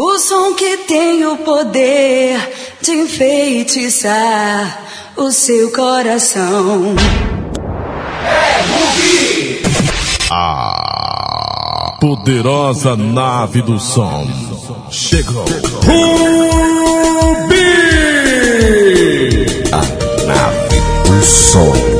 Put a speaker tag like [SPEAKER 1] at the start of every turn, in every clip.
[SPEAKER 1] O som que tem o poder de enfeitiçar o seu coração.
[SPEAKER 2] É Rubi!
[SPEAKER 3] A poderosa nave do som chegou.
[SPEAKER 2] Rubi!
[SPEAKER 3] A nave do som.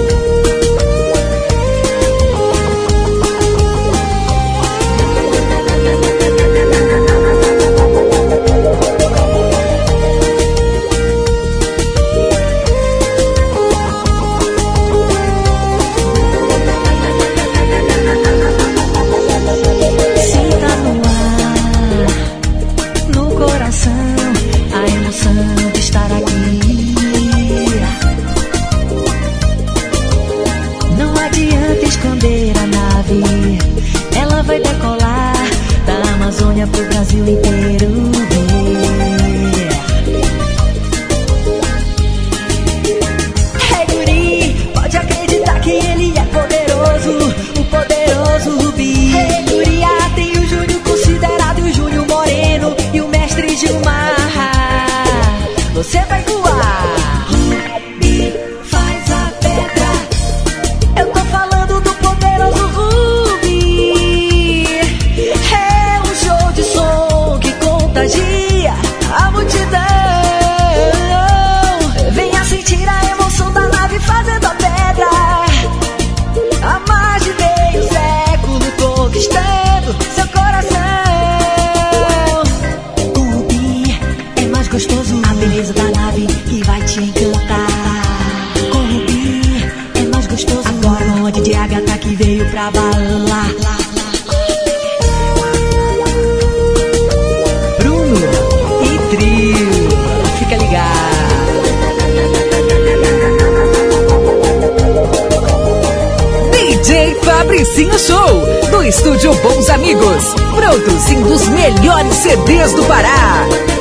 [SPEAKER 3] Precinho Show,
[SPEAKER 1] do Estúdio Bons Amigos, produzindo os
[SPEAKER 3] melhores CDs do Pará.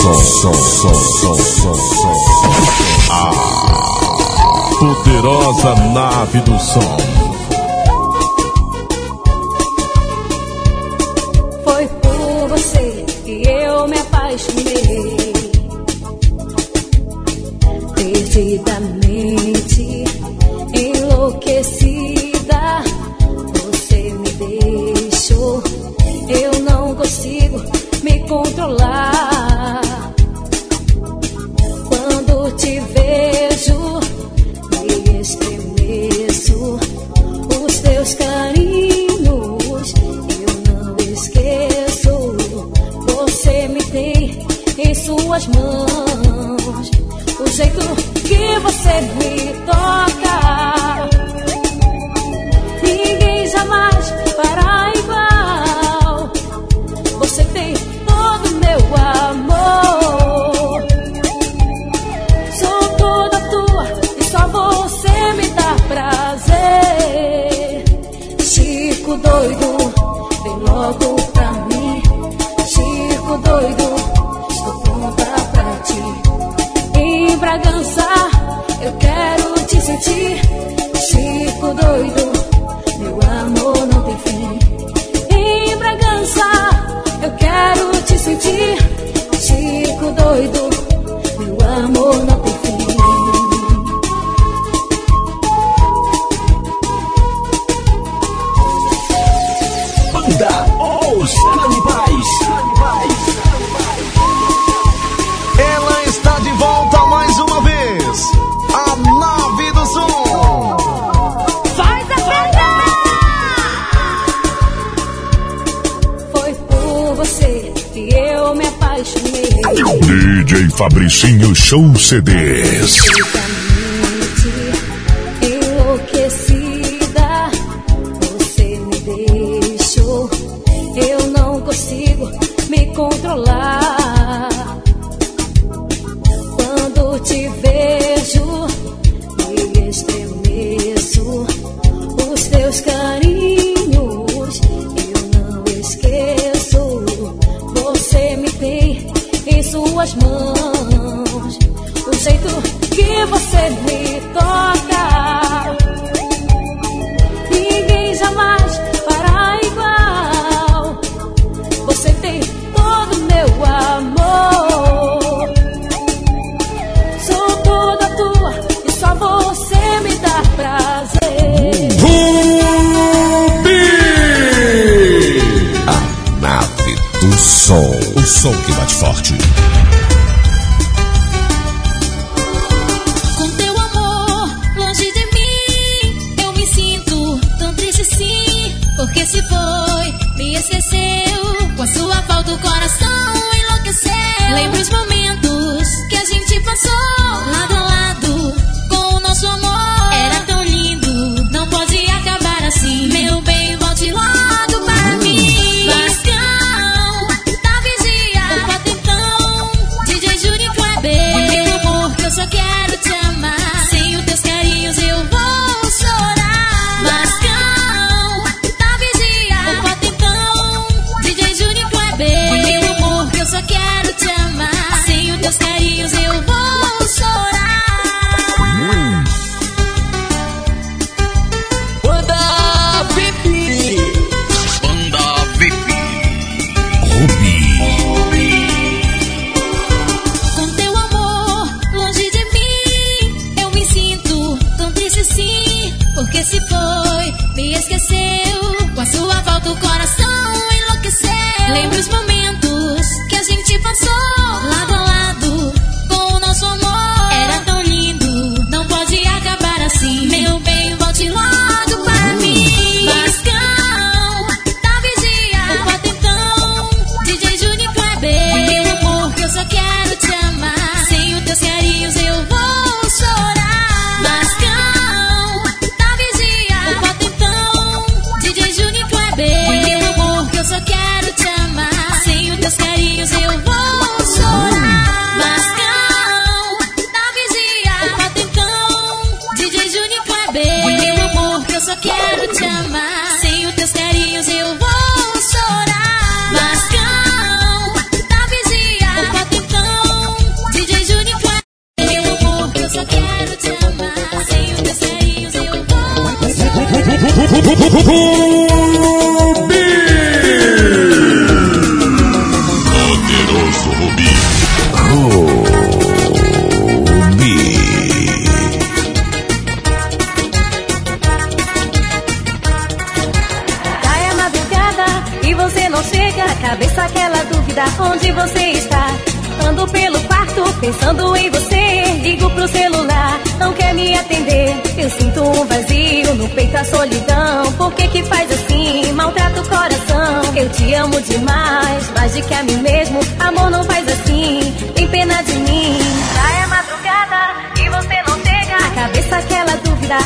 [SPEAKER 3] som,
[SPEAKER 4] som, som, som, som, som. A
[SPEAKER 1] poderosa nave do som Ay, Fabricinho Show CDs.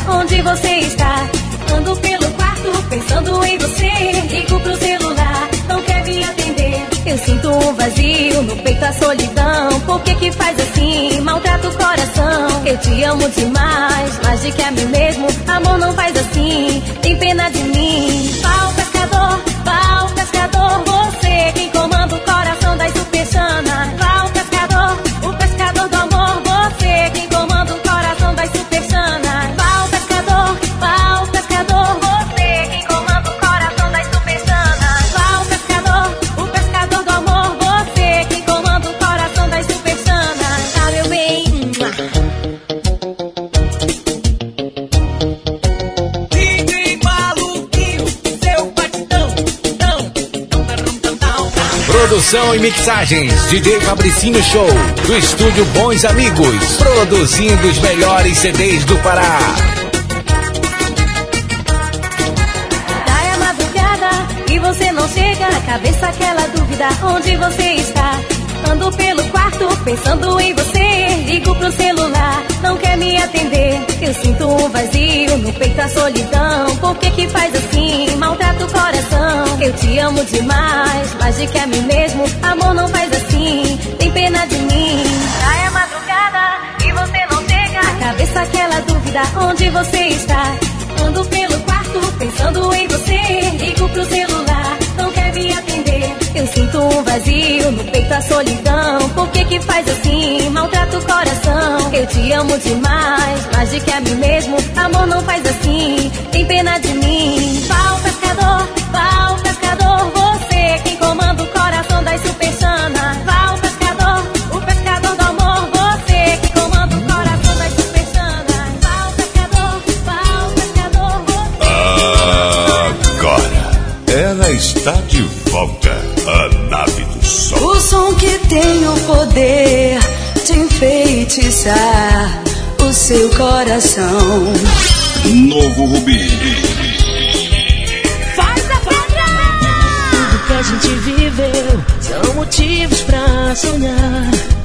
[SPEAKER 1] onde você está. Ando pelo quarto, pensando em você. Ligo pro celular, não quer me atender. Eu sinto um vazio, no peito a solidão. Por que que faz assim? Maltrata o coração. Eu te amo demais, mais de que a mim mesmo. Amor não faz assim, tem pena de mim.
[SPEAKER 5] Produção e mixagens, de DJ Fabricino Show, do estúdio Bons Amigos, produzindo os melhores CDs do Pará.
[SPEAKER 1] Tá é madrugada e você não chega, cabeça aquela dúvida, onde você está?
[SPEAKER 3] Ando pelo quarto pensando em você. Ligo pro celular, não quer me atender. Eu sinto um vazio no peito, a solidão. Por que que faz assim? Maltrata o coração. Eu te amo demais, mais de que a mim mesmo. Amor não faz assim, tem pena de mim. Já é madrugada e você não chega. A cabeça aquela dúvida, onde você está? Ando pelo quarto pensando em você. Ligo pro celular, sinto um vazio no peito, a solidão. Por que que faz assim? Maltrata o coração. Eu te amo demais, mais de que a mim mesmo. Amor não faz assim, tem pena de mim.
[SPEAKER 2] Ela está de volta. A nave do sol.
[SPEAKER 6] O som que tem o poder de enfeitiçar o seu coração.
[SPEAKER 2] Novo Rubi.
[SPEAKER 3] Faz a festa!
[SPEAKER 7] Tudo que a gente viveu são motivos pra sonhar.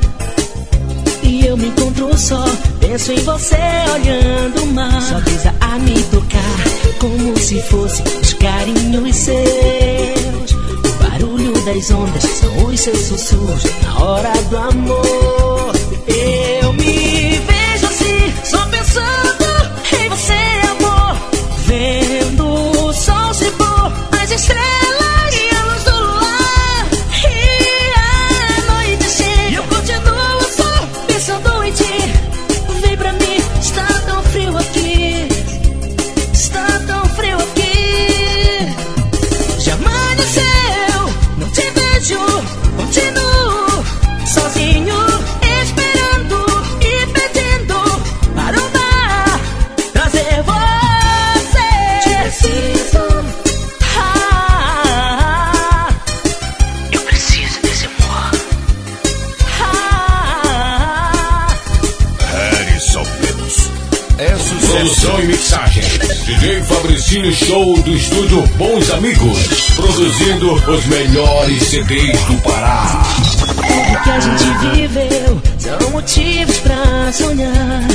[SPEAKER 7] Eu me encontro só, penso em você olhando o mar. Só brisa a me tocar, como se fosse os carinhos seus. O barulho das ondas são os seus sussurros na hora do amor.
[SPEAKER 5] Fabricinho Show do estúdio Bons Amigos. Produzindo os melhores CDs do Pará.
[SPEAKER 7] Tudo que a gente viveu são motivos pra sonhar.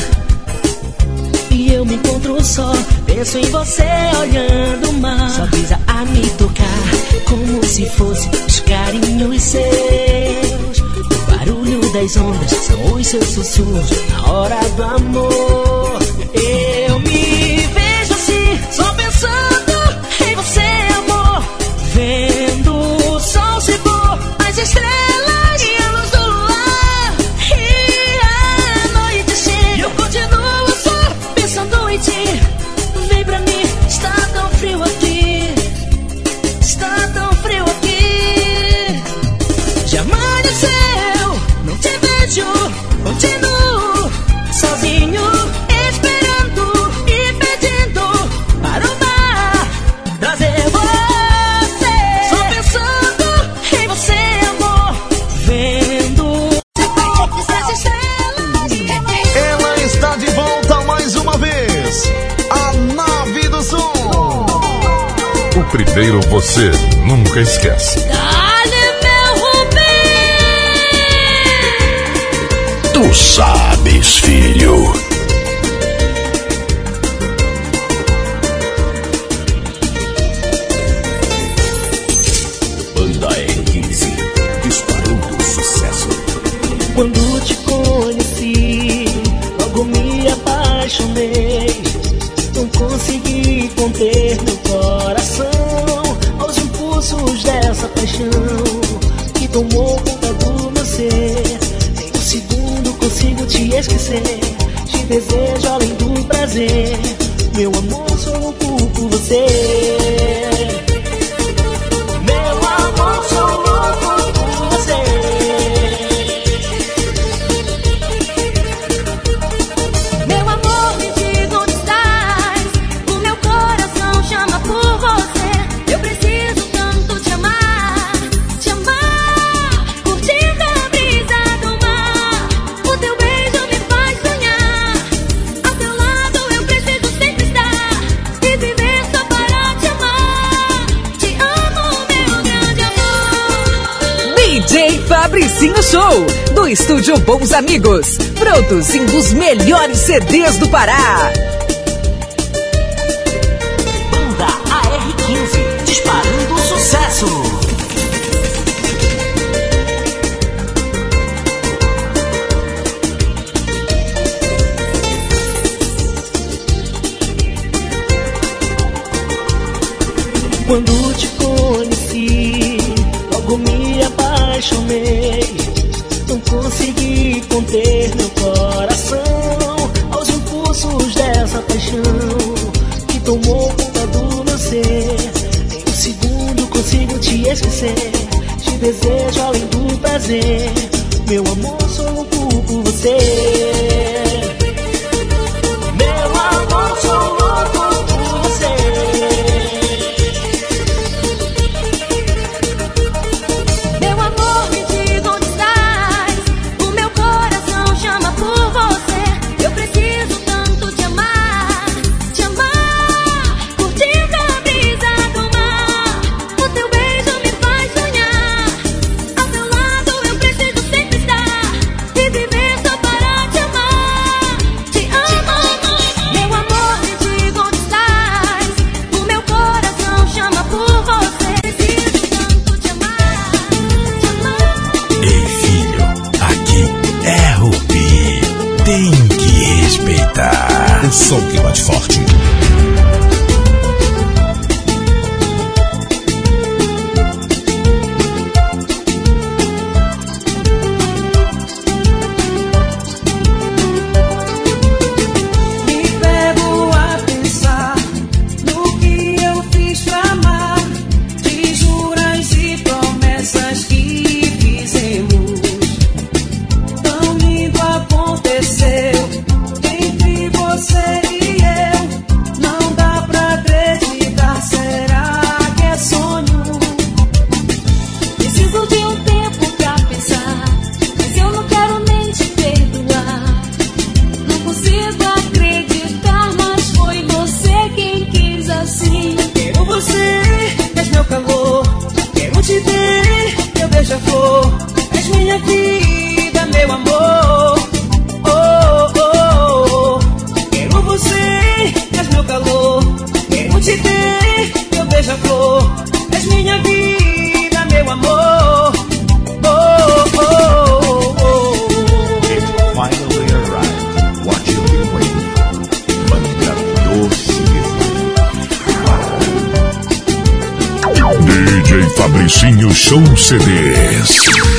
[SPEAKER 7] E eu me encontro só, penso em você olhando o mar. Só brisa a me tocar, como se fosse os carinhos seus. O barulho das ondas são os seus sussurros na hora do amor. Eu pensando em você, amor. Vendo o sol se pôr, as estrelas e a luz do luar. E a noite chega, eu continuo só pensando em ti. O
[SPEAKER 2] primeiro você nunca esquece.
[SPEAKER 3] Dale, meu Rubim!
[SPEAKER 2] Tu sabes, filho.
[SPEAKER 8] Bons Amigos. Produz um dos melhores CDs do Pará.
[SPEAKER 7] Banda AR15, disparando sucesso. Quando te conheci, logo me apaixonei conter meu coração aos impulsos dessa paixão que tomou conta do meu ser. Em um segundo consigo te esquecer, te desejo além do prazer. Meu amor, sou louco por você.
[SPEAKER 9] te eu meu
[SPEAKER 10] a flor És minha vida, meu amor.
[SPEAKER 11] Coisinho Show CDs.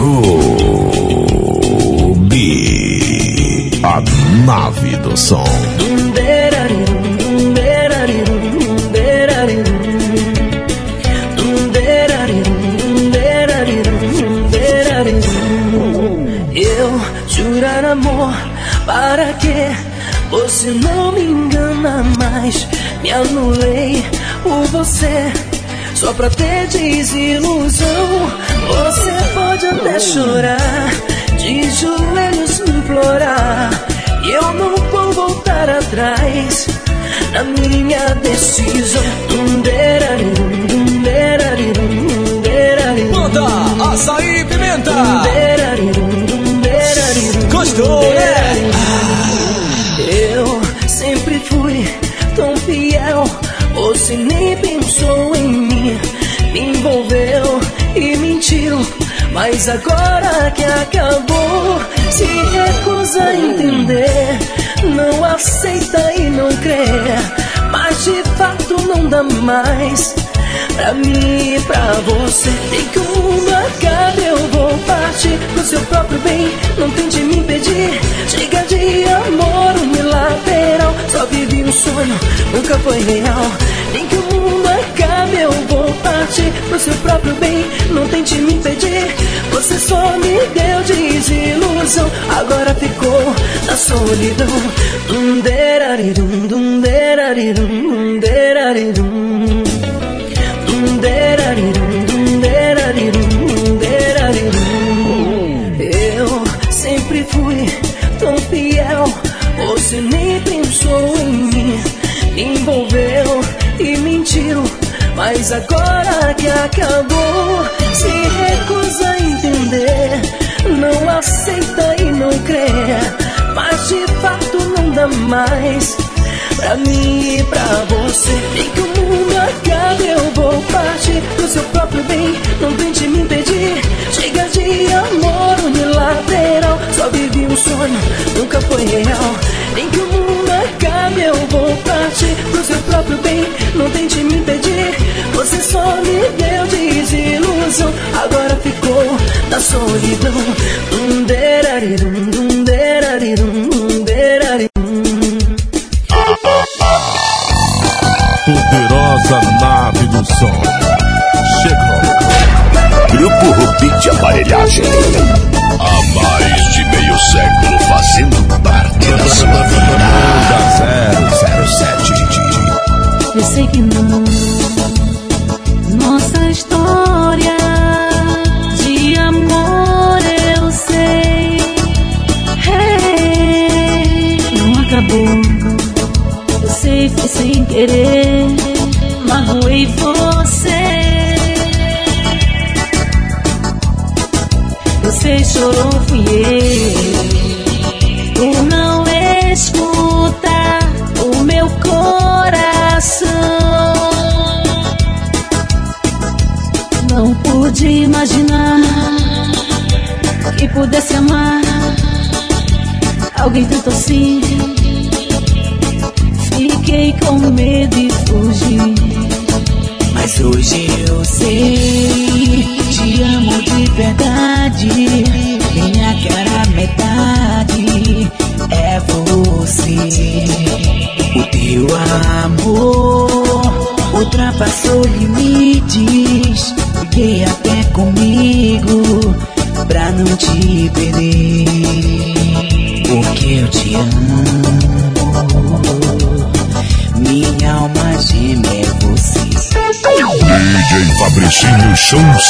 [SPEAKER 11] Rubi. A nave do som.
[SPEAKER 9] Eu
[SPEAKER 7] jurar amor, para que você não me engana mais? Me anulei por você, só pra ter desilusão. Você pode até chorar, de joelhos me implorar. E eu não vou voltar atrás na minha decisão.
[SPEAKER 12] Banda Açaí Pimenta. Gostou, né?
[SPEAKER 7] Eu sempre fui tão fiel. Você nem pensou em mim, me envolveu e. Mas agora que acabou, se recusa a entender. Não aceita e não crê. Mas de fato não dá mais. Pra mim e pra você Tem que o mundo acabe Eu vou partir pro seu próprio bem Não tente me impedir Chega de amor unilateral Só vivi um sonho, nunca foi real Nem que o mundo acabe Eu vou partir pro seu próprio bem. Não tente me impedir. Você só me deu desilusão. Agora ficou na solidão. Dum deraridum, dum deraridum, dum deraridum Mas agora que acabou, se recusa a entender. Não aceita e não crê. Mas de fato não dá mais. Pra mim e pra você que o mundo acabe solidão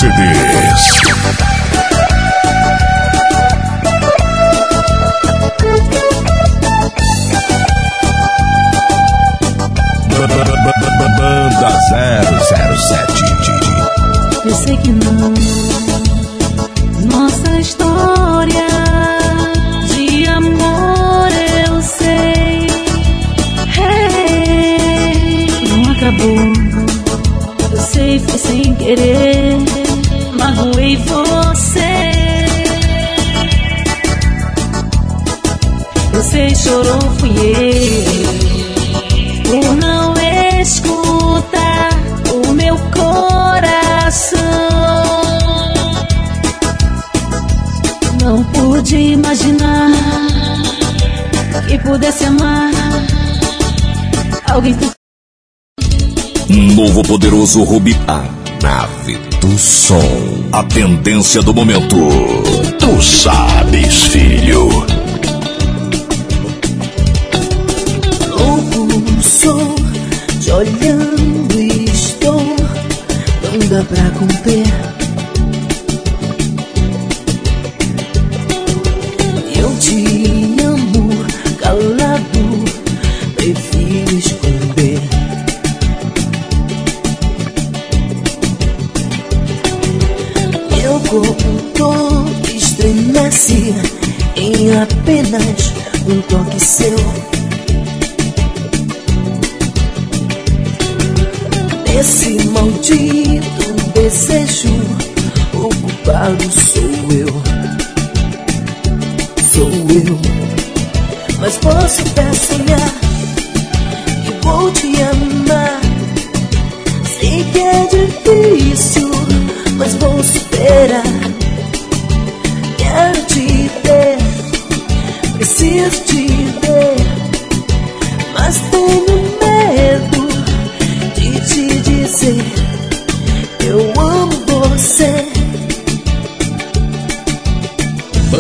[SPEAKER 2] CDs. Banda 007.
[SPEAKER 13] Eu sei que não. Nossa história de amor eu sei. Hey, não acabou. Eu sei, foi sem querer. Você. Você chorou, fui eu. Por não escutar o meu coração. Não pude imaginar que pudesse amar alguém
[SPEAKER 2] Novo poderoso Rubi. A nave do som. A tendência do momento. Tu sabes, filho.
[SPEAKER 7] Louco sou, te olhando estou. Não dá pra conter.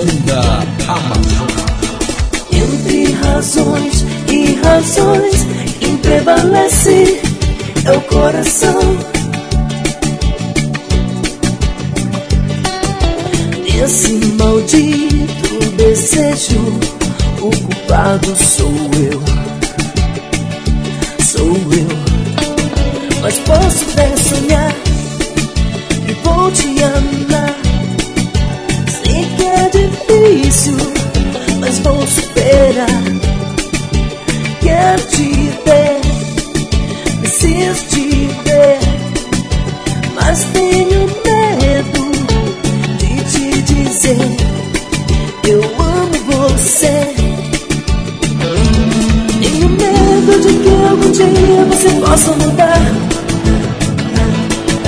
[SPEAKER 14] Banda Amazônia.
[SPEAKER 7] Entre razões e razões, quem prevalece é o coração. Desse maldito desejo, o culpado sou eu. Sou eu. Mas posso até sonhar que vou te amar. Te ver, preciso te ver, mas tenho medo de te dizer eu amo você. Tenho medo de que algum dia você possa mudar.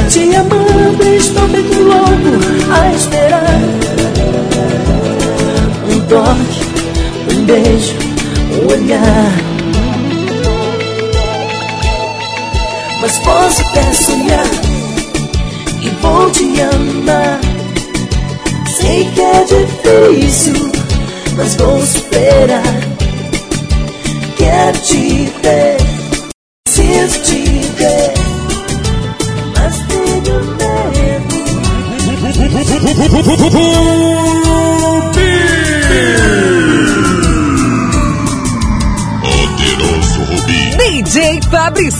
[SPEAKER 7] Te amando, estou feito louco a esperar. Um toque, um beijo, um olhar. Posso até sonhar que vou te amar. Sei que é difícil, mas vou superar. Quero te ver, preciso te ver, mas tenho
[SPEAKER 2] Poderoso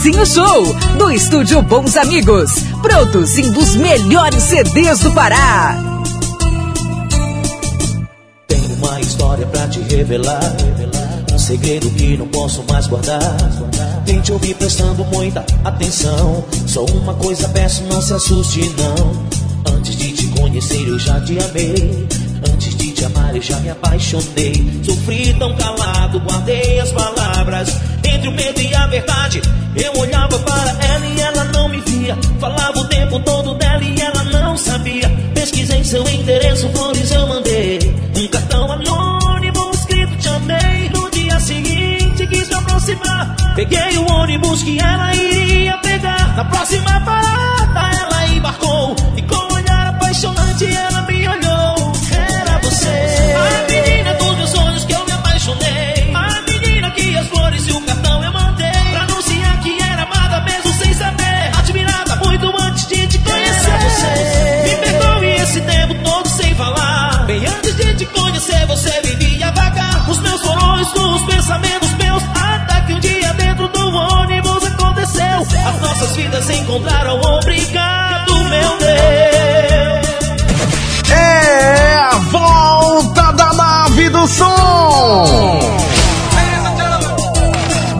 [SPEAKER 8] Fabricinho Show, do estúdio Bons Amigos, produzindo os melhores CDs do Pará.
[SPEAKER 15] Tenho uma história pra te revelar. Um segredo que não posso mais guardar. Tente ouvir prestando muita atenção. Só uma coisa peço, não se assuste, não. Antes de te conhecer, eu já te amei. Antes de te amar, eu já me apaixonei. Sofri tão calado, guardei as palavras. Entre o medo e a verdade, eu olhava para ela e ela não me via. Falava o tempo todo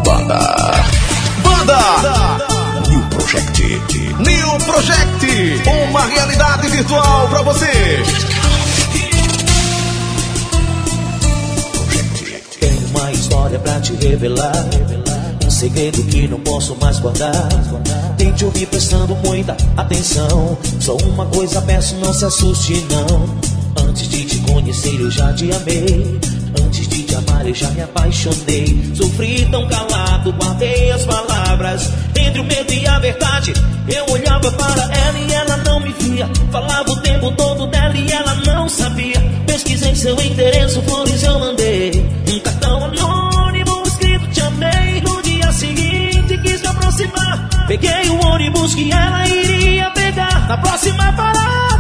[SPEAKER 16] Banda. Banda. New Project. New Project. Uma realidade virtual pra você.
[SPEAKER 15] Tenho uma história pra te revelar. Um segredo que não posso mais guardar. Tente ouvir prestando muita atenção. Só uma coisa peço, não se assuste, não. Antes de te conhecer, eu já te amei. Te amar, eu já me apaixonei. Sofri tão calado, guardei as palavras. Entre o medo e a verdade, eu olhava para ela e ela não me via. Falava o tempo todo dela e ela não sabia. Pesquisei seu endereço, flores eu mandei. Um cartão anônimo escrito te amei. No dia seguinte quis me aproximar. Peguei o ônibus que ela iria pegar. Na próxima parada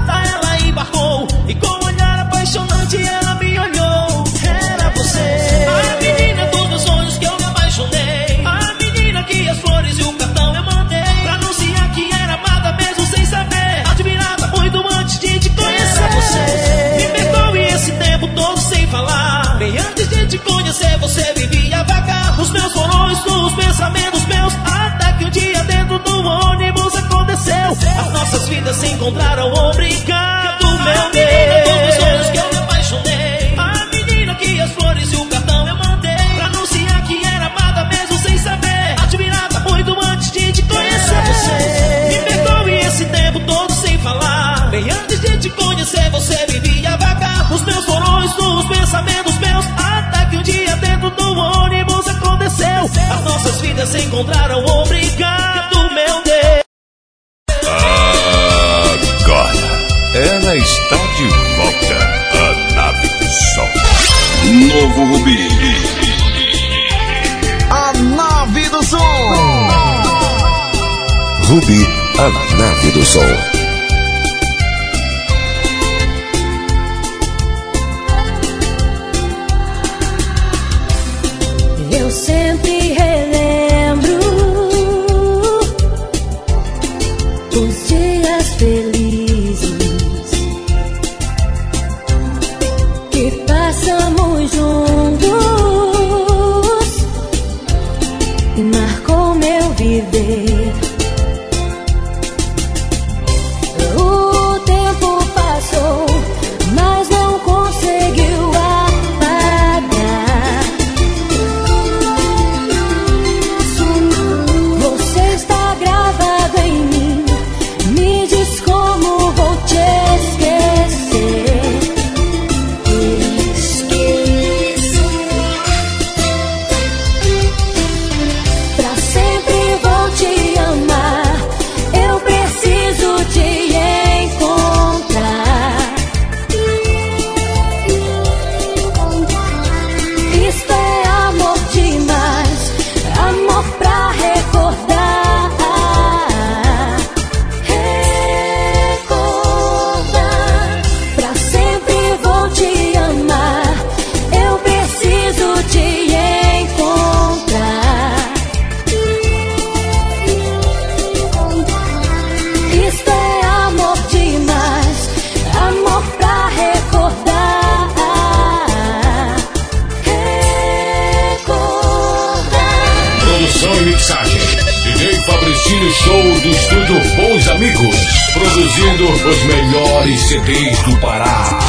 [SPEAKER 15] encontraram, obrigado, meu Deus. Dos sonhos que eu me apaixonei. A menina que as flores e o cartão eu mandei. Pra anunciar que era amada mesmo sem saber. Admirada muito antes de te conhecer. você. Me perdoe esse tempo todo sem falar. Bem antes de te conhecer, você vivia vagar. Os meus porões, os pensamentos meus. Até que um dia dentro do ônibus aconteceu. As nossas vidas se encontraram, obrigado,
[SPEAKER 3] Novo Rubi.
[SPEAKER 16] A nave do som.
[SPEAKER 3] Rubi, a nave do sol.
[SPEAKER 5] CDs do Pará.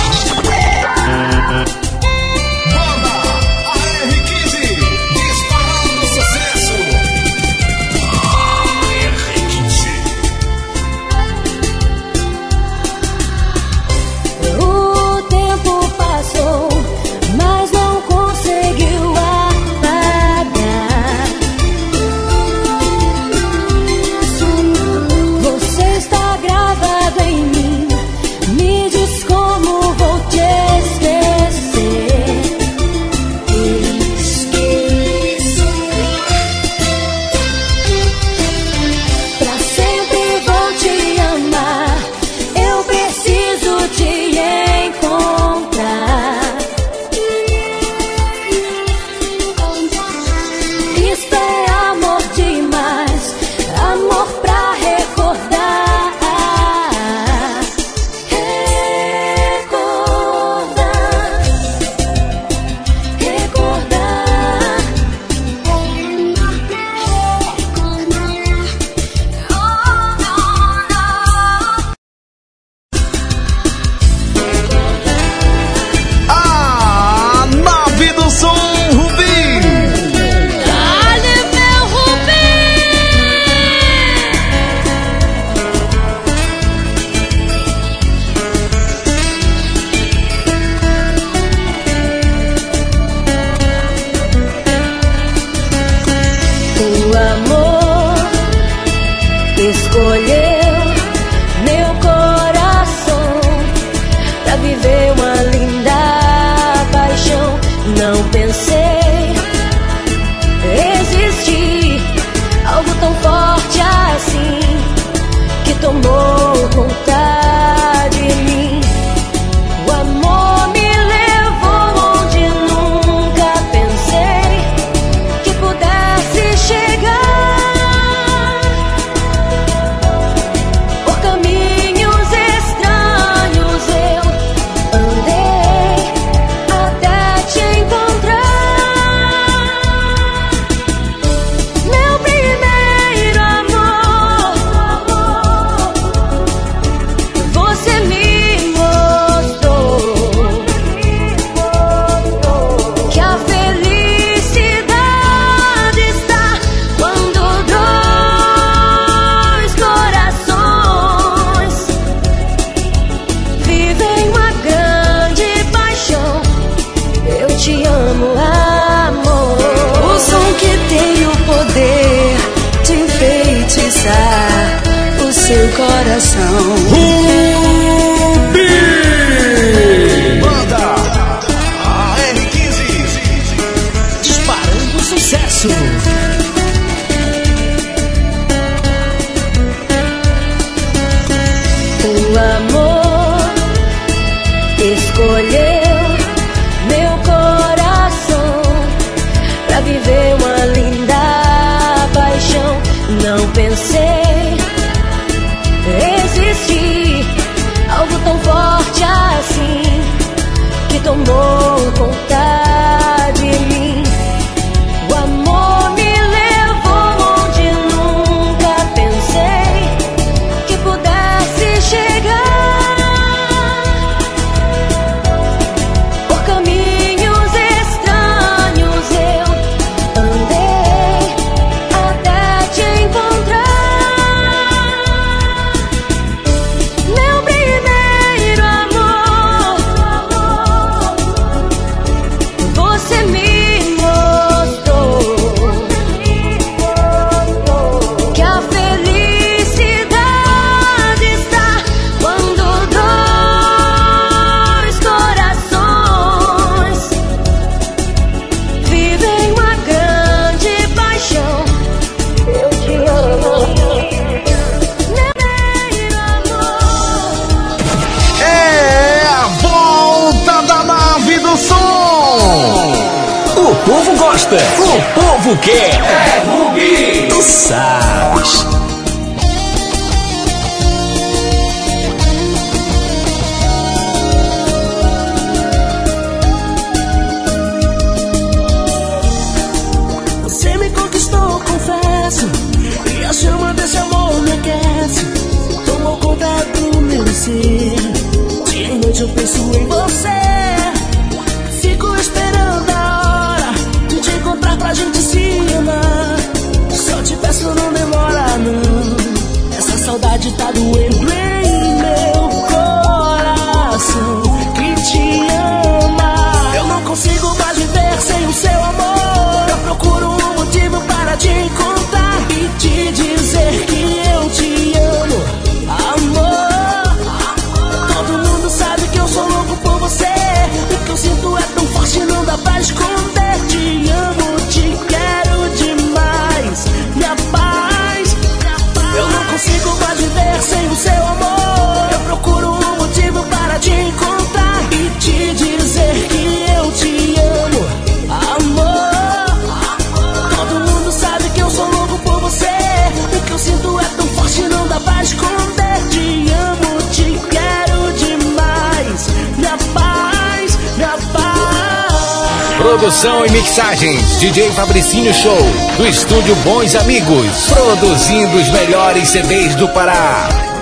[SPEAKER 7] mensagens. DJ Fabricinho Show, do estúdio Bons Amigos, produzindo os melhores CDs do Pará.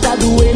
[SPEAKER 17] tá doendo.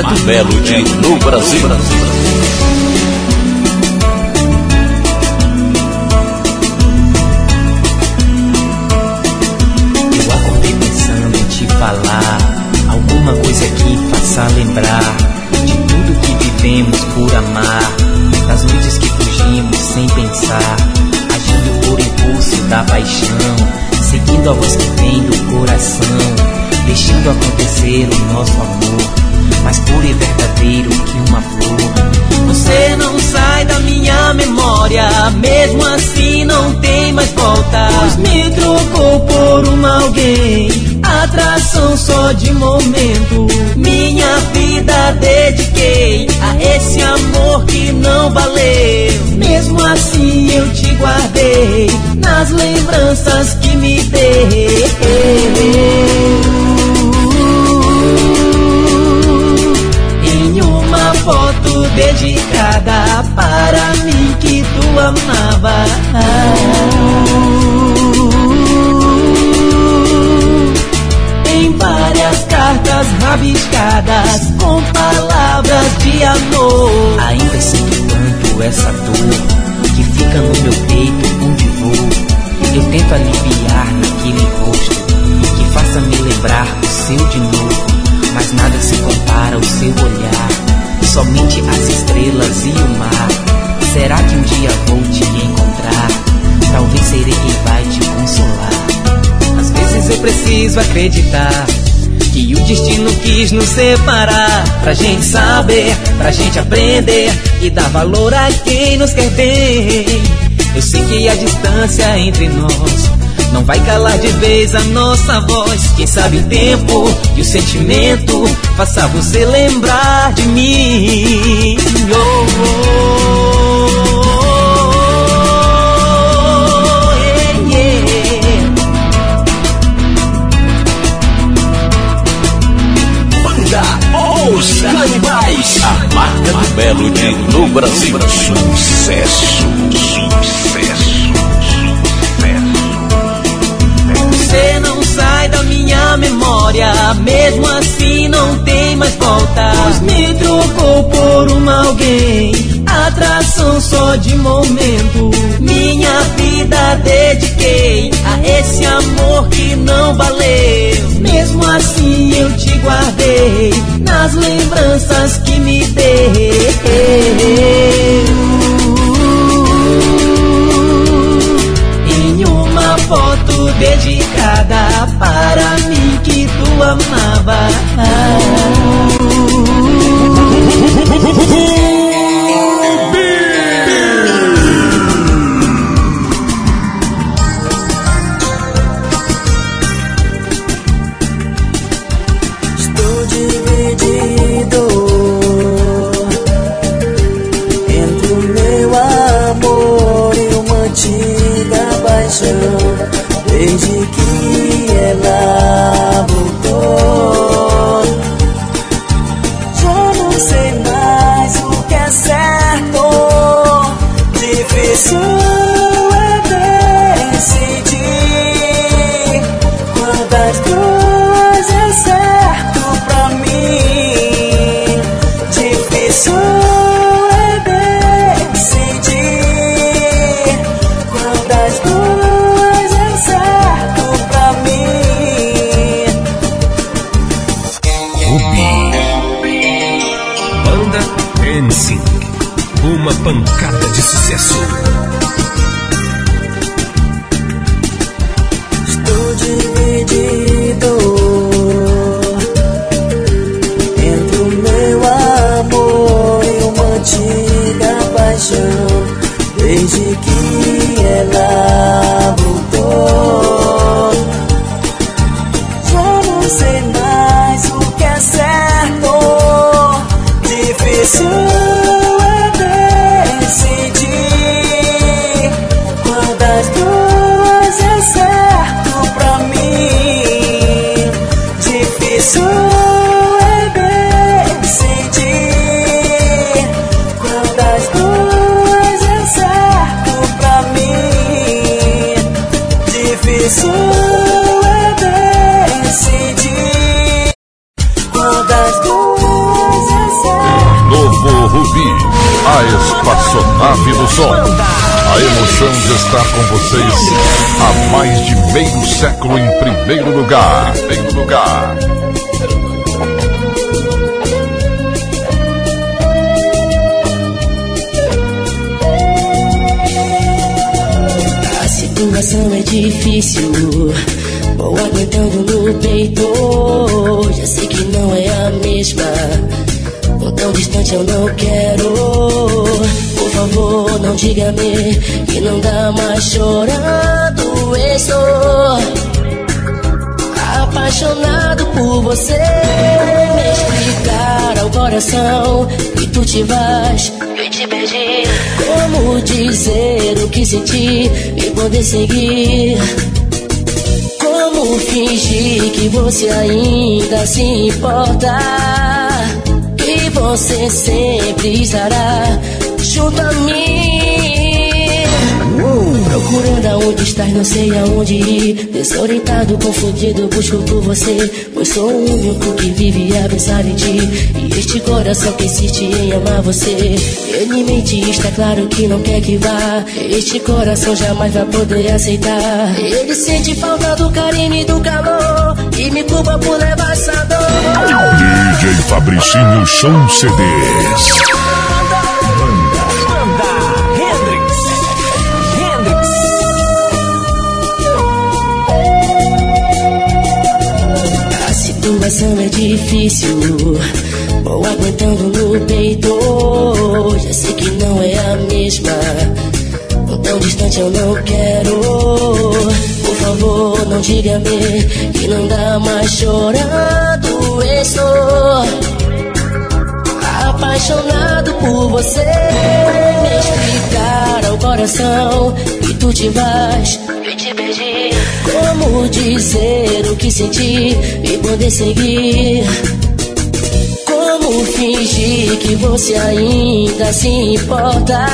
[SPEAKER 18] Marca do Melody no Brasil.
[SPEAKER 19] Eu acordei pensando em te falar alguma coisa que faça lembrar de tudo que vivemos por amar, das noites que fugimos sem pensar, agindo por impulso da paixão, seguindo a voz que vem do coração, deixando acontecer o nosso amor, mais puro e verdadeiro que uma flor.
[SPEAKER 7] Você não sai da minha memória, mesmo assim não tem mais volta. Pois me trocou por um alguém, atração só de momento. Minha vida dediquei a esse amor que não valeu. Mesmo assim eu te guardei nas lembranças que me deu. Para mim que tu amava. Em várias cartas rabiscadas com palavras de amor.
[SPEAKER 19] Ainda sinto tanto essa dor que fica no meu peito onde vou. Eu tento aliviar naquele rosto que faça me lembrar do seu de novo. Mas nada se compara ao seu olhar. Somente as estrelas e o mar. Será que um dia vou te encontrar? Talvez serei quem vai te consolar.
[SPEAKER 7] Às vezes eu preciso acreditar que o destino quis nos separar. Pra gente saber, pra gente aprender e dar valor a quem nos quer bem. Eu sei que a distância entre nós não vai calar de vez a nossa voz. Quem sabe o tempo e o sentimento faça você lembrar de mim. Oh, oh, yeah, yeah.
[SPEAKER 18] Banda Os Canibais, a marca do Melody no Brasil. Sucesso.
[SPEAKER 7] Me trocou por um alguém, atração só de momento. Minha vida dediquei a esse amor que não valeu. Mesmo assim eu te guardei nas lembranças que
[SPEAKER 20] Emoção de estar com vocês há mais de meio século em primeiro lugar. Primeiro lugar.
[SPEAKER 21] A situação é difícil, vou aguentando no peito. Já sei que não é a mesma, tô tão distante eu não quero. Por favor, não diga-me que não dá mais chorando. Estou apaixonado por você. Me explicar ao coração que tu te vais. Eu te beijei. Como dizer o que senti e poder seguir? Como fingir que você ainda se importa? Que você sempre estará junto a mim. Procurando aonde estás, não sei aonde ir. Desorientado, confundido, busco por você. Pois sou o único que vive a pensar em ti. E este coração que insiste em amar você. Ele mente, está claro que não quer que vá. Este coração jamais vai poder aceitar. Ele sente falta do carinho e do calor. E me culpa por levar essa dor.
[SPEAKER 20] DJ Fabricinho Som CDs.
[SPEAKER 21] Difícil, vou aguentando no peito. Já sei que não é a mesma, tão distante eu não quero. Por favor, não diga-me que não dá mais chorando. Estou apaixonado por você. Me explicar ao coração que tu te vais. Dizer o que senti e poder seguir? Como fingir que você ainda se importa?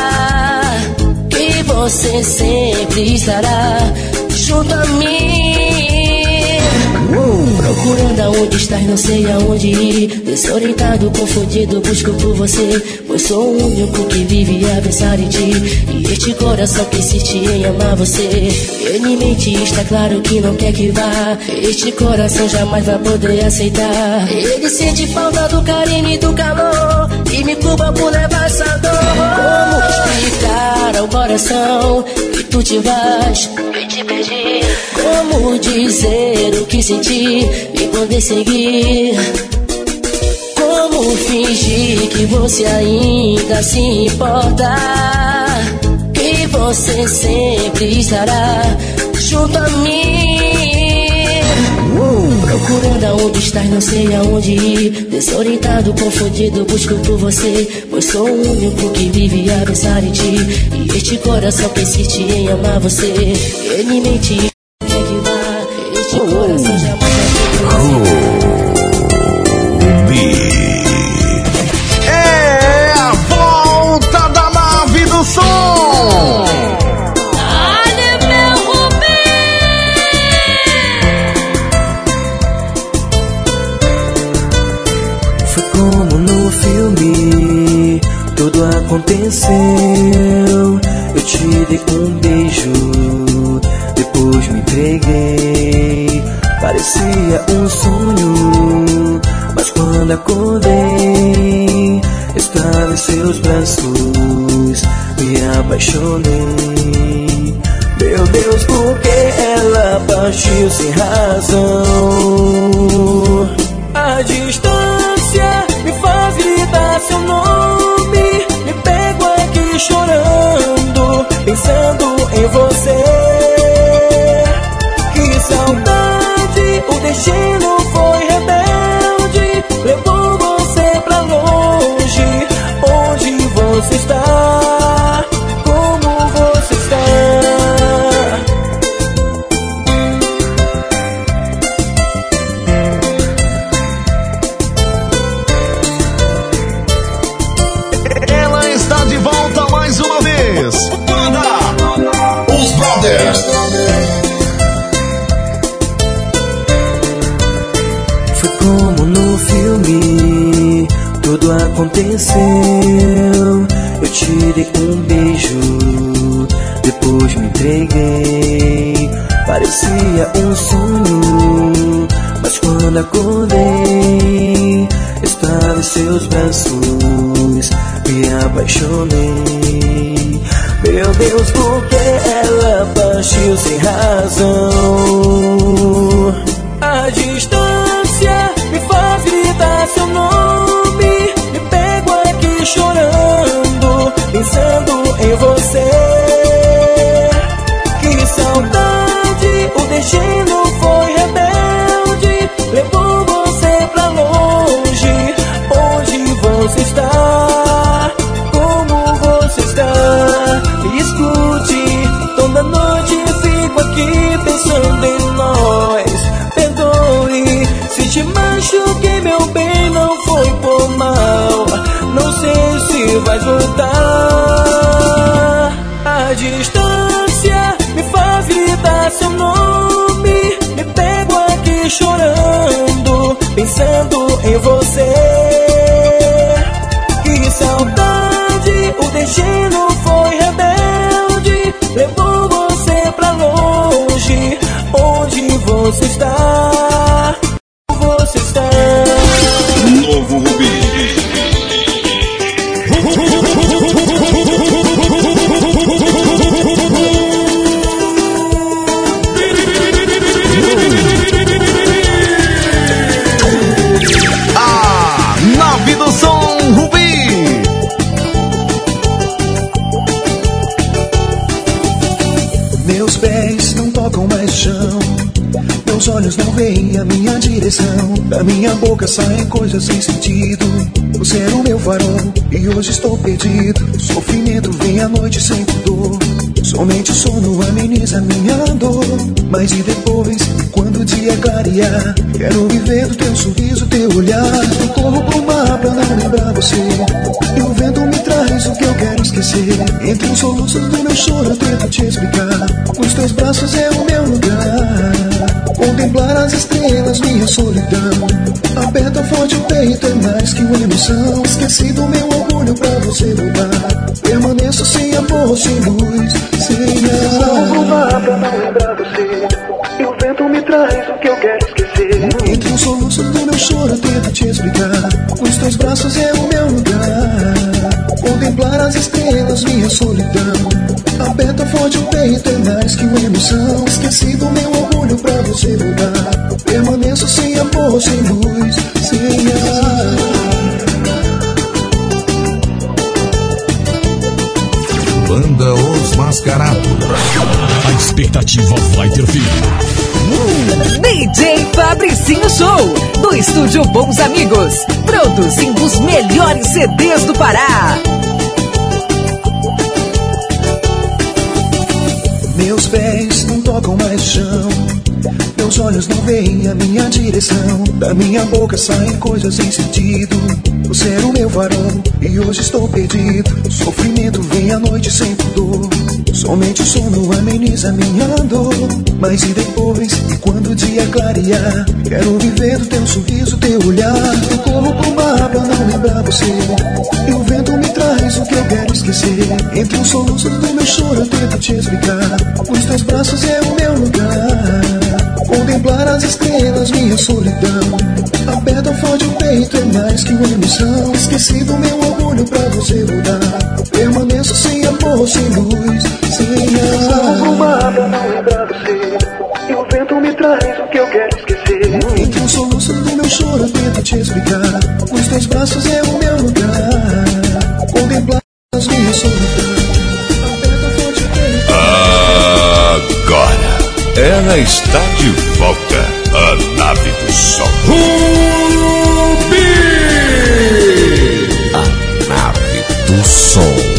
[SPEAKER 21] Que você sempre estará junto a mim. Procurando aonde estás, não sei aonde ir. Desorientado, confundido, busco por você. Pois sou o único que vive a pensar em ti. E este coração que insiste em amar você. Ele mente, está claro que não quer que vá. Este coração jamais vai poder aceitar. Ele sente falta do carinho e do calor. E me culpa por levar essa dor. Como explicar ao coração que tu te vais? Te beijei. Como dizer o que senti e poder seguir? Como fingir que você ainda se importa? Que você sempre estará junto a mim. Procurando aonde estás, não sei aonde ir. Desorientado, confundido, busco por você. Pois sou o único que vive a pensar em ti. E este coração que insiste em amar você. Ele mente,
[SPEAKER 7] partiu sem razão? Se
[SPEAKER 22] minha boca saem coisas sem sentido. Você era o meu farol e hoje estou perdido. Sofrimento vem à noite sem pudor. Somente o sono ameniza minha dor. Mas e depois, quando o dia clarear? Quero viver do teu sorriso, teu olhar. Eu corro pro mar pra não lembrar você. E o vento me traz o que eu quero esquecer. Entre os soluços do meu choro eu tento te explicar. Nos teus braços é o meu lugar. Contemplar as estrelas, minha solidão. Aperta forte o peito, é mais que uma emoção. Esqueci do meu orgulho pra você voltar. Permaneço sem amor, sem luz, sem ar. pra não lembrar você. E o vento me traz o que eu quero esquecer. Entre os soluços do meu choro, tento te explicar. Nos teus braços é o meu lugar. Contemplar as estrelas, minha solidão. Aperta forte o peito, é mais que uma emoção. Esqueci do meu orgulho pra você voltar. Permaneço sem amor, sem luz, sem ar.
[SPEAKER 3] Os Mascarados. A expectativa vai ter fim.
[SPEAKER 8] DJ Fabricinho Show, do estúdio Bons Amigos, produzindo os melhores CDs do Pará.
[SPEAKER 22] Meus pés não tocam mais chão. Meus olhos não veem a minha direção. Da minha boca saem coisas sem sentido. Você era o meu farol e hoje estou perdido. Sofrimento vem à noite sem pudor. Somente o sono ameniza minha dor. Mas e depois, e quando o dia clarear? Quero viver do teu sorriso, teu olhar. Eu corro pro mar pra não lembrar você. E o vento me traz o que eu quero esquecer. Entre os soluços do meu choro eu tento te explicar. Nos teus braços é o meu lugar. Contemplar as estrelas, minha solidão. Aperta forte o peito, é mais que uma emoção. Esqueci do meu orgulho pra você voltar. Permaneço sem amor, sem luz, sem ar. Pra não lembrar você. E o vento me traz o que eu quero esquecer. Entre os soluços do meu choro, eu tento te explicar. Nos teus braços é o meu lugar. Contemplar as minhas solidão.
[SPEAKER 3] Ela está de volta. A nave do sol. Rubi! A nave do som.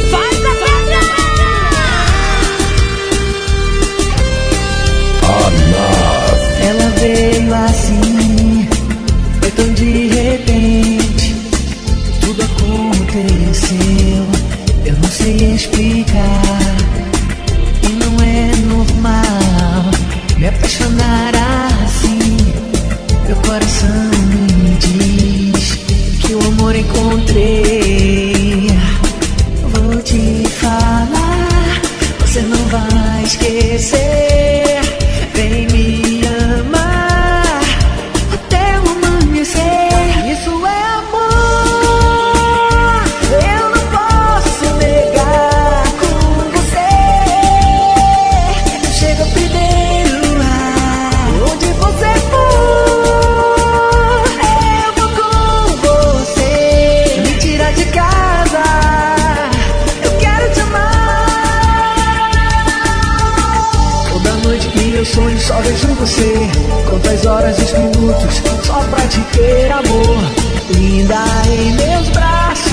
[SPEAKER 7] Quantas horas e minutos só pra te ter amor. Linda em meus braços.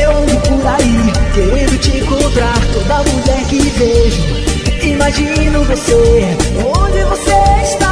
[SPEAKER 7] Eu ando por aí querendo te encontrar. Toda mulher que vejo Imagino você, onde você está?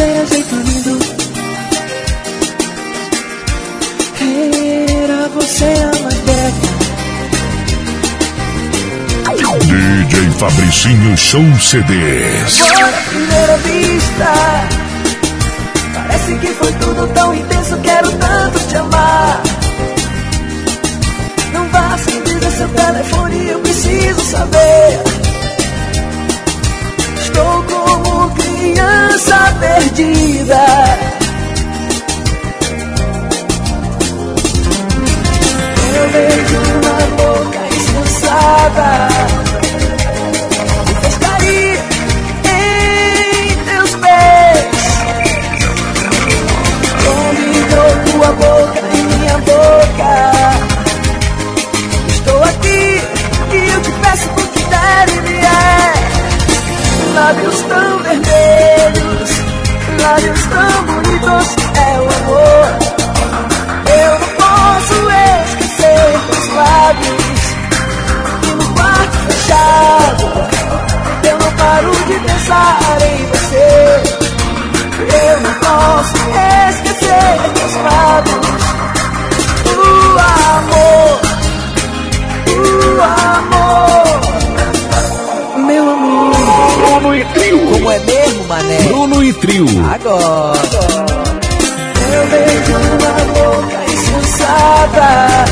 [SPEAKER 7] Era jeito lindo. Era você a madeira DJ
[SPEAKER 3] Fabricinho Show CDs
[SPEAKER 7] Foi primeira vista. Parece que foi tudo tão intenso Quero tanto te amar. Não vá sem dizer seu telefone Eu preciso saber. Criança perdida. Eu vejo uma boca insensata. Lábios tão vermelhos, lábios tão bonitos, é o amor. Eu não posso esquecer teus lábios. E no quarto fechado, eu não paro de pensar em você. Eu não posso esquecer teus lábios. O amor, o amor,
[SPEAKER 18] Bruno e Trio.
[SPEAKER 23] Como é mesmo, mané?
[SPEAKER 18] Bruno e Trio.
[SPEAKER 23] Agora.
[SPEAKER 7] Eu vejo uma boca insensata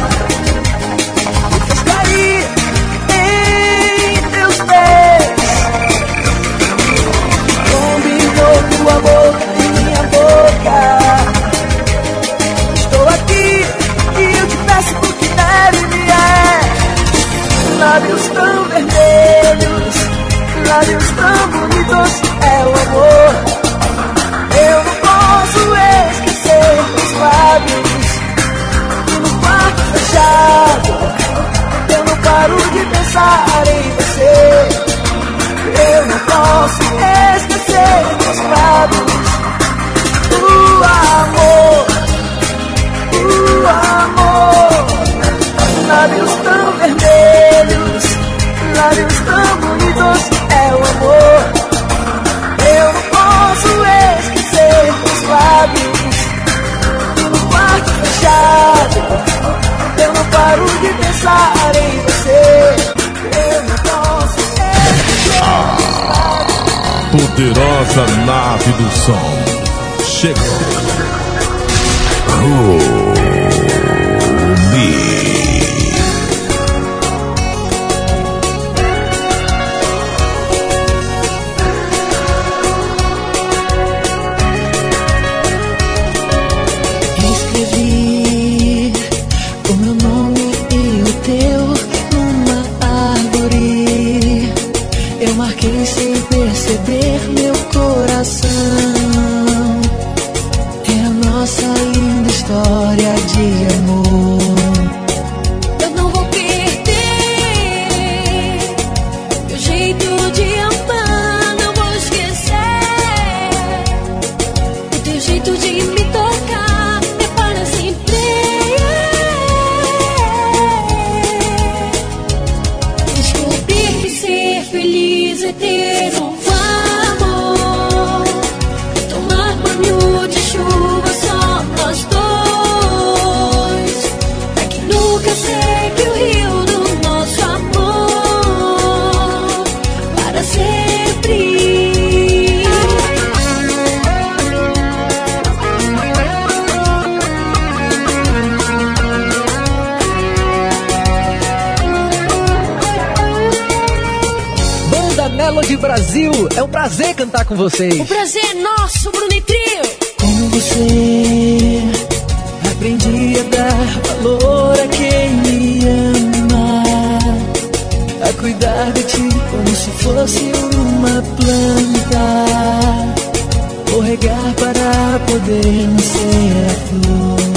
[SPEAKER 4] um
[SPEAKER 23] prazer cantar com vocês.
[SPEAKER 4] O prazer é nosso, Bruno e Trio.
[SPEAKER 24] Com você aprendi a dar valor a quem me ama, a cuidar de ti como se fosse uma planta, vou regar para poder nascer a flor.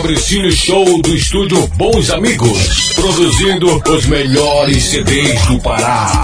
[SPEAKER 5] Fabricínio Show do estúdio Bons Amigos. Produzindo os melhores CDs do Pará.